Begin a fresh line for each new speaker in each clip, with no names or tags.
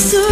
so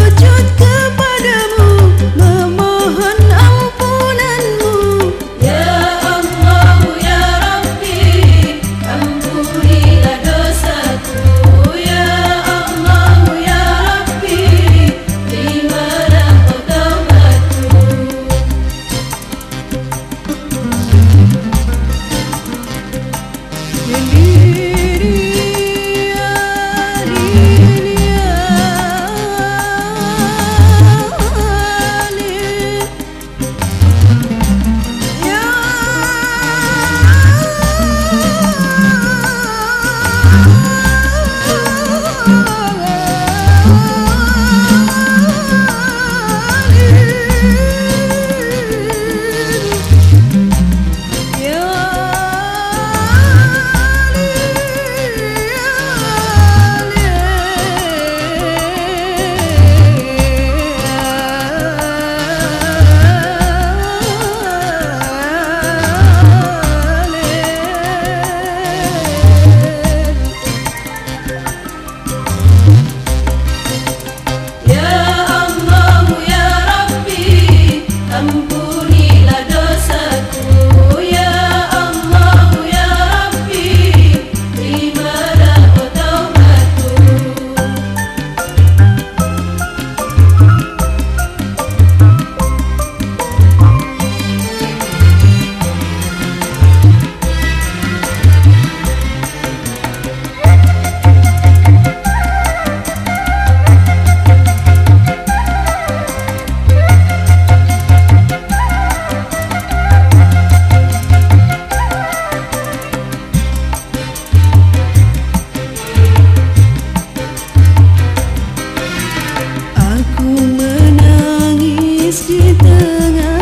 Ku menangis di tengah